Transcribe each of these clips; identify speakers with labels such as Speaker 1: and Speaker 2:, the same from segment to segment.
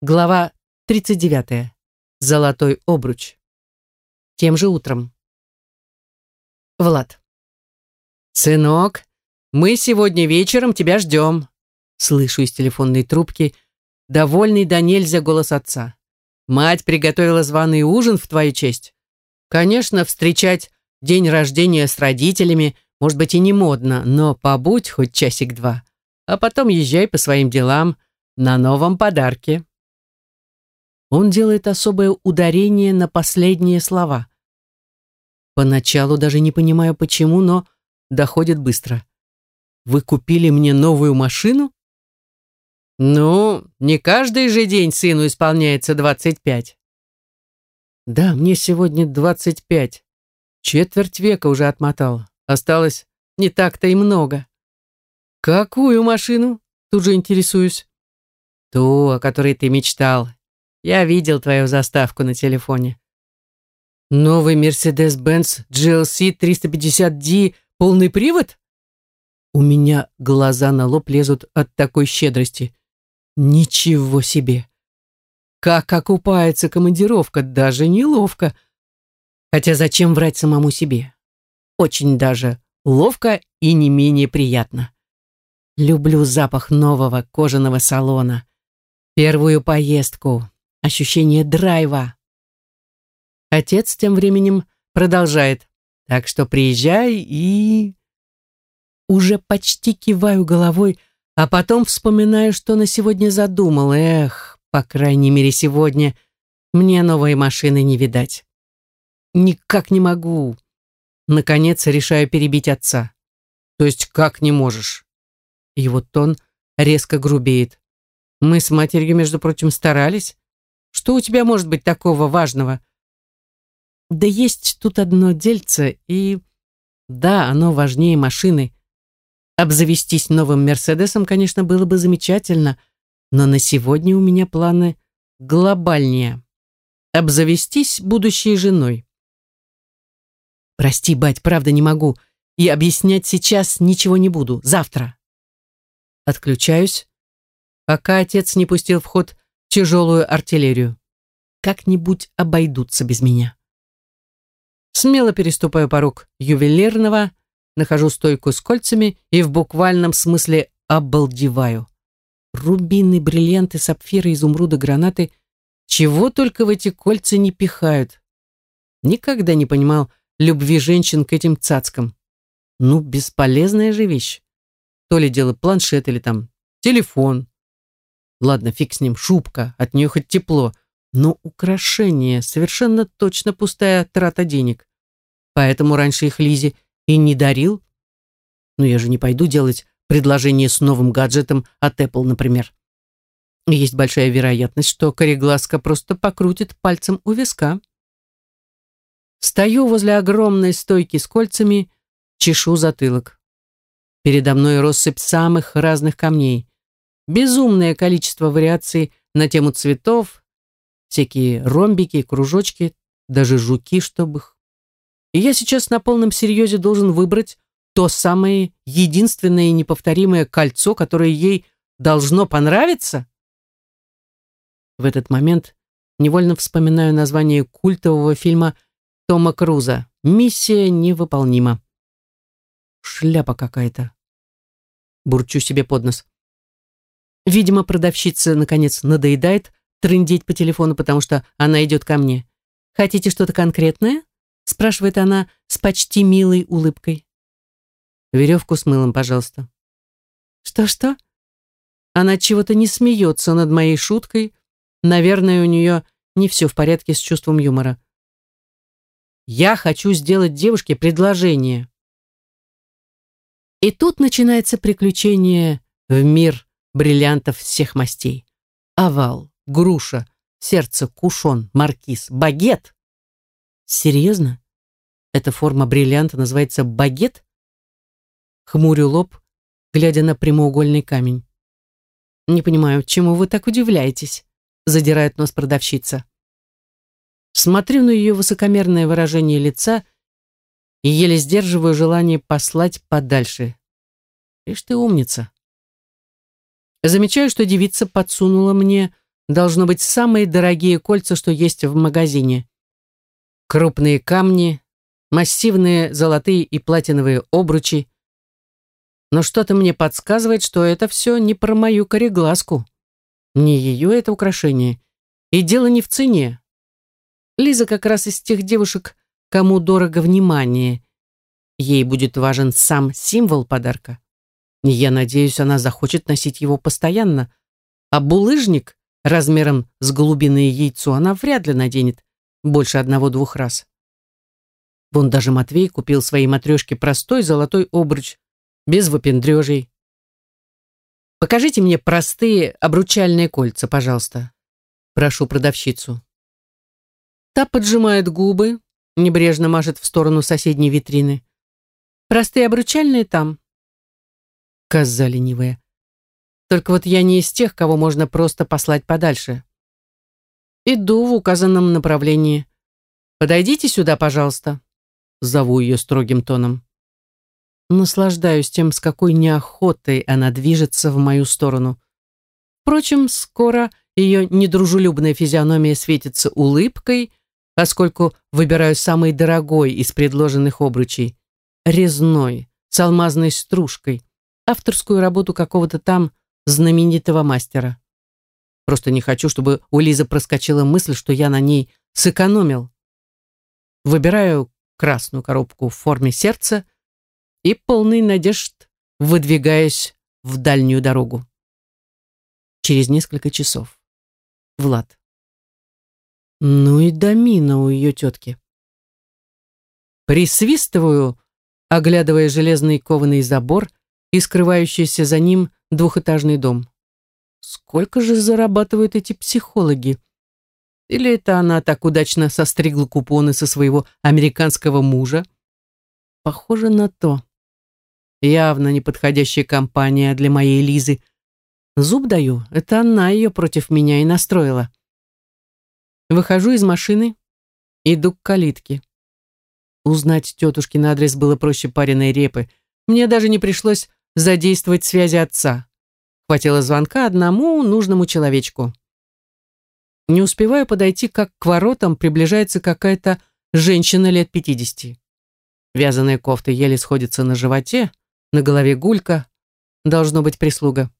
Speaker 1: Глава 39. Золотой обруч. Тем же утром. Влад. «Сынок, мы сегодня вечером тебя ждем», слышу из телефонной трубки довольный до нельзя голос отца. «Мать приготовила званый ужин в твою честь. Конечно, встречать день рождения с родителями может быть и не модно, но побудь хоть часик-два, а потом езжай по своим делам на новом подарке». Он делает особое ударение на последние слова. Поначалу даже не понимаю почему, но доходит быстро. Вы купили мне новую машину? Ну, не каждый же день сыну исполняется 25. Да, мне сегодня 25. Четверть века уже отмотал. Осталось не так-то и много. Какую машину? Тут же интересуюсь. Ту, о которой ты мечтал. Я видел твою заставку на телефоне. Новый Mercedes-Benz GLC 350D полный привод? У меня глаза на лоб лезут от такой щедрости. Ничего себе! Как окупается командировка, даже неловко. Хотя зачем врать самому себе? Очень даже ловко и не менее приятно. Люблю запах нового кожаного салона. Первую поездку, ощущение драйва. Отец тем временем продолжает. Так что приезжай и... Уже почти киваю головой, а потом вспоминаю, что на сегодня задумал. Эх, по крайней мере сегодня мне новой машины не видать. Никак не могу. Наконец решаю перебить отца. То есть как не можешь? Его тон резко грубеет. Мы с матерью, между прочим, старались. Что у тебя может быть такого важного? Да есть тут одно дельце, и... Да, оно важнее машины. Обзавестись новым Мерседесом, конечно, было бы замечательно, но на сегодня у меня планы глобальнее. Обзавестись будущей женой. Прости, бать, правда не могу. И объяснять сейчас ничего не буду. Завтра. Отключаюсь, пока отец не пустил в ход тяжелую артиллерию. Как-нибудь обойдутся без меня. Смело переступаю порог ювелирного, нахожу стойку с кольцами и в буквальном смысле обалдеваю. Рубины, бриллианты, сапфиры, изумруды, гранаты. Чего только в эти кольца не пихают. Никогда не понимал любви женщин к этим цацкам. Ну, бесполезная же вещь. То ли дело планшет или там телефон. Ладно, фиг с ним, шубка, от нее хоть тепло. Но украшение совершенно точно пустая трата денег. Поэтому раньше их Лизе и не дарил. Но я же не пойду делать предложение с новым гаджетом от Apple, например. Есть большая вероятность, что кореглазка просто покрутит пальцем у виска. Стою возле огромной стойки с кольцами, чешу затылок. Передо мной россыпь самых разных камней. Безумное количество вариаций на тему цветов, всякие ромбики, кружочки, даже жуки, чтобы их. И я сейчас на полном серьезе должен выбрать то самое единственное и неповторимое кольцо, которое ей должно понравиться? В этот момент невольно вспоминаю название культового фильма Тома Круза «Миссия невыполнима». Шляпа какая-то. Бурчу себе под нос. Видимо, продавщица, наконец, надоедает трындеть по телефону, потому что она идет ко мне. «Хотите что-то конкретное?» спрашивает она с почти милой улыбкой. «Веревку с мылом, пожалуйста». «Что-что?» Она чего-то не смеется над моей шуткой. Наверное, у нее не все в порядке с чувством юмора. «Я хочу сделать девушке предложение». И тут начинается приключение в мир бриллиантов всех мастей. Овал, груша, сердце, кушон, маркиз, багет. Серьезно? Эта форма бриллианта называется багет? Хмурю лоб, глядя на прямоугольный камень. Не понимаю, чему вы так удивляетесь? Задирает нос продавщица. Смотрю на ее высокомерное выражение лица и еле сдерживаю желание послать подальше. Ишь ты умница. Замечаю, что девица подсунула мне должно быть самые дорогие кольца, что есть в магазине. Крупные камни, массивные золотые и платиновые обручи. Но что-то мне подсказывает, что это все не про мою кореглазку. Не ее это украшение. И дело не в цене. Лиза как раз из тех девушек, кому дорого внимание. Ей будет важен сам символ подарка. Я надеюсь, она захочет носить его постоянно. А булыжник размером с голубиное яйцо она вряд ли наденет больше одного-двух раз. Вон даже Матвей купил своей матрешке простой золотой обруч, без выпендрежей. «Покажите мне простые обручальные кольца, пожалуйста», прошу продавщицу. Та поджимает губы, небрежно машет в сторону соседней витрины. «Простые обручальные там». Коза ленивая. Только вот я не из тех, кого можно просто послать подальше. Иду в указанном направлении. «Подойдите сюда, пожалуйста», — зову ее строгим тоном. Наслаждаюсь тем, с какой неохотой она движется в мою сторону. Впрочем, скоро ее недружелюбная физиономия светится улыбкой, поскольку выбираю самый дорогой из предложенных обручей. Резной, с алмазной стружкой, авторскую работу какого-то там знаменитого мастера. Просто не хочу, чтобы у Лизы проскочила мысль, что я на ней сэкономил. Выбираю красную коробку в форме сердца и полный надежд выдвигаюсь в дальнюю дорогу. Через несколько часов. Влад. Ну и домина у ее тетки. Присвистываю, оглядывая железный кованый забор и скрывающийся за ним двухэтажный дом. Сколько же зарабатывают эти психологи? Или это она так удачно состригла купоны со своего американского мужа? Похоже на то. Явно неподходящая компания для моей Лизы. Зуб даю, это она ее против меня и настроила. Выхожу из машины, иду к калитке. Узнать тетушкин адрес было проще пареной репы. Мне даже не пришлось задействовать связи отца. Хватило звонка одному нужному человечку. Не успеваю подойти, как к воротам приближается какая-то женщина лет пятидесяти. Вязаная кофта еле сходится на животе, на голове гулька. Должно быть прислуга.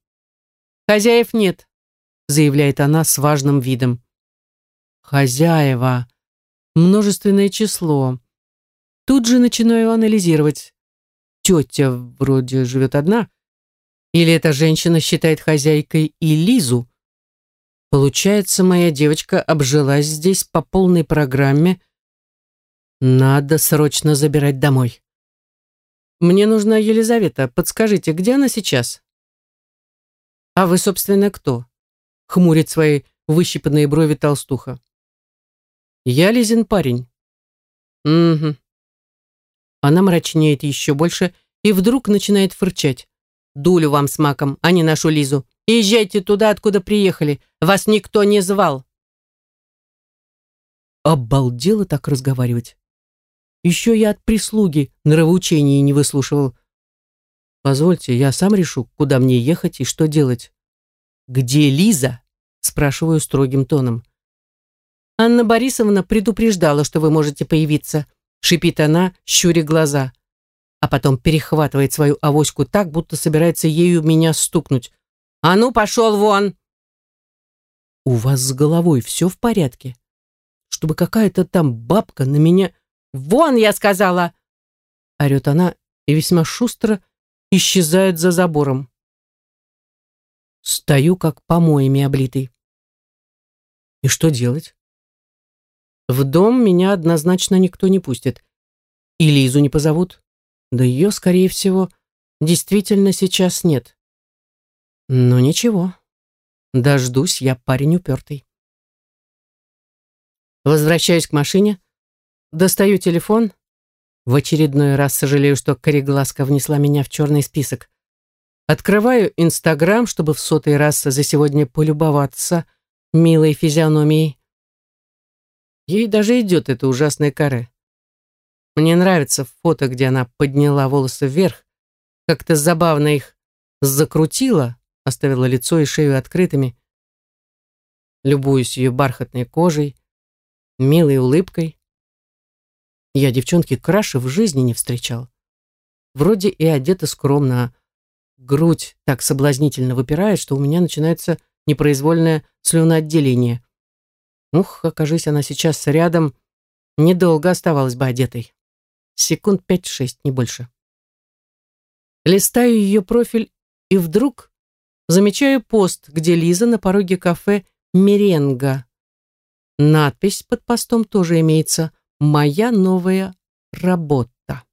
Speaker 1: «Хозяев нет», — заявляет она с важным видом. Хозяева. Множественное число. Тут же начинаю анализировать. Тетя вроде живет одна. Или эта женщина считает хозяйкой и Лизу? Получается, моя девочка обжилась здесь по полной программе. Надо срочно забирать домой. Мне нужна Елизавета. Подскажите, где она сейчас? А вы, собственно, кто? Хмурит свои выщипанные брови толстуха. Я Лизин парень. Угу. Она мрачнеет еще больше и вдруг начинает фырчать. Дулю вам с маком, а не нашу Лизу. Езжайте туда, откуда приехали. Вас никто не звал. Обалдело так разговаривать. Еще я от прислуги нравоучений не выслушивал. Позвольте, я сам решу, куда мне ехать и что делать. Где Лиза? Спрашиваю строгим тоном. Анна Борисовна предупреждала, что вы можете появиться, шипит она, щуря глаза, а потом перехватывает свою авоську так, будто собирается ею меня стукнуть. «А ну, пошел вон!» «У вас с головой все в порядке? Чтобы какая-то там бабка на меня...» «Вон, я сказала!» Орет она и весьма шустро исчезает за забором. Стою, как помоями облитый. И что делать? В дом меня однозначно никто не пустит. И Лизу не позовут. Да ее, скорее всего, действительно сейчас нет. Но ничего. Дождусь, я парень упертый. Возвращаюсь к машине, достаю телефон. В очередной раз сожалею, что Корегласка внесла меня в черный список. Открываю Инстаграм, чтобы в сотый раз за сегодня полюбоваться милой физиономией. Ей даже идет это ужасное каре. Мне нравится фото, где она подняла волосы вверх, как-то забавно их закрутила, оставила лицо и шею открытыми. любуюсь ее бархатной кожей, милой улыбкой. Я девчонки краше в жизни не встречал. Вроде и одета скромно, а грудь так соблазнительно выпирает, что у меня начинается непроизвольное слюноотделение. Ух, окажись она сейчас рядом, недолго оставалась бы одетой. Секунд пять-шесть, не больше. Листаю ее профиль и вдруг замечаю пост, где Лиза на пороге кафе «Меренга». Надпись под постом тоже имеется «Моя новая работа».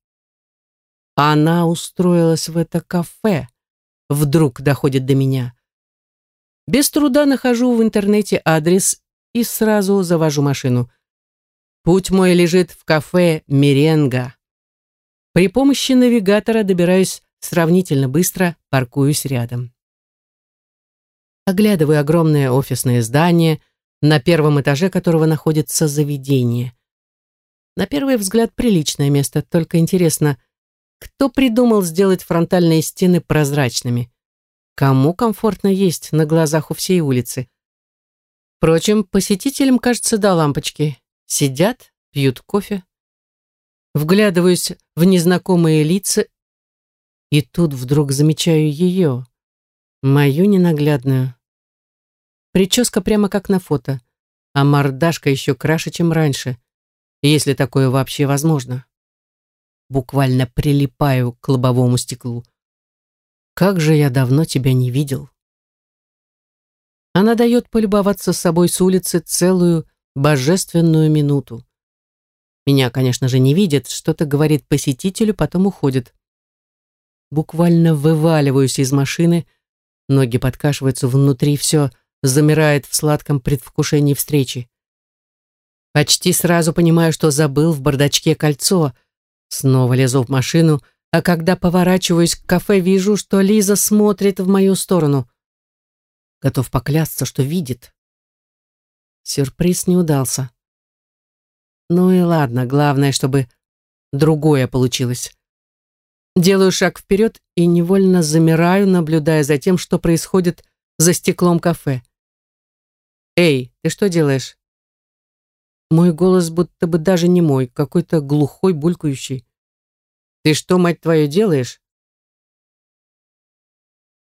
Speaker 1: Она устроилась в это кафе. Вдруг доходит до меня. Без труда нахожу в интернете адрес и сразу завожу машину. Путь мой лежит в кафе «Меренга». При помощи навигатора добираюсь сравнительно быстро, паркуюсь рядом. Оглядываю огромное офисное здание, на первом этаже которого находится заведение. На первый взгляд приличное место, только интересно, кто придумал сделать фронтальные стены прозрачными? Кому комфортно есть на глазах у всей улицы? Впрочем, посетителям, кажется, до лампочки. Сидят, пьют кофе. Вглядываюсь в незнакомые лица, и тут вдруг замечаю ее, мою ненаглядную. Прическа прямо как на фото, а мордашка еще краше, чем раньше, если такое вообще возможно. Буквально прилипаю к лобовому стеклу. Как же я давно тебя не видел. Она дает полюбоваться собой с улицы целую божественную минуту. Меня, конечно же, не видит, что-то говорит посетителю, потом уходит. Буквально вываливаюсь из машины, ноги подкашиваются внутри, все замирает в сладком предвкушении встречи. Почти сразу понимаю, что забыл в бардачке кольцо. Снова лезу в машину, а когда поворачиваюсь к кафе, вижу, что Лиза смотрит в мою сторону. Готов поклясться, что видит. Сюрприз не удался. Ну и ладно, главное, чтобы другое получилось. Делаю шаг вперед и невольно замираю, наблюдая за тем, что происходит за стеклом кафе. «Эй, ты что делаешь?» Мой голос будто бы даже не мой, какой-то глухой, булькающий. «Ты что, мать твою, делаешь?»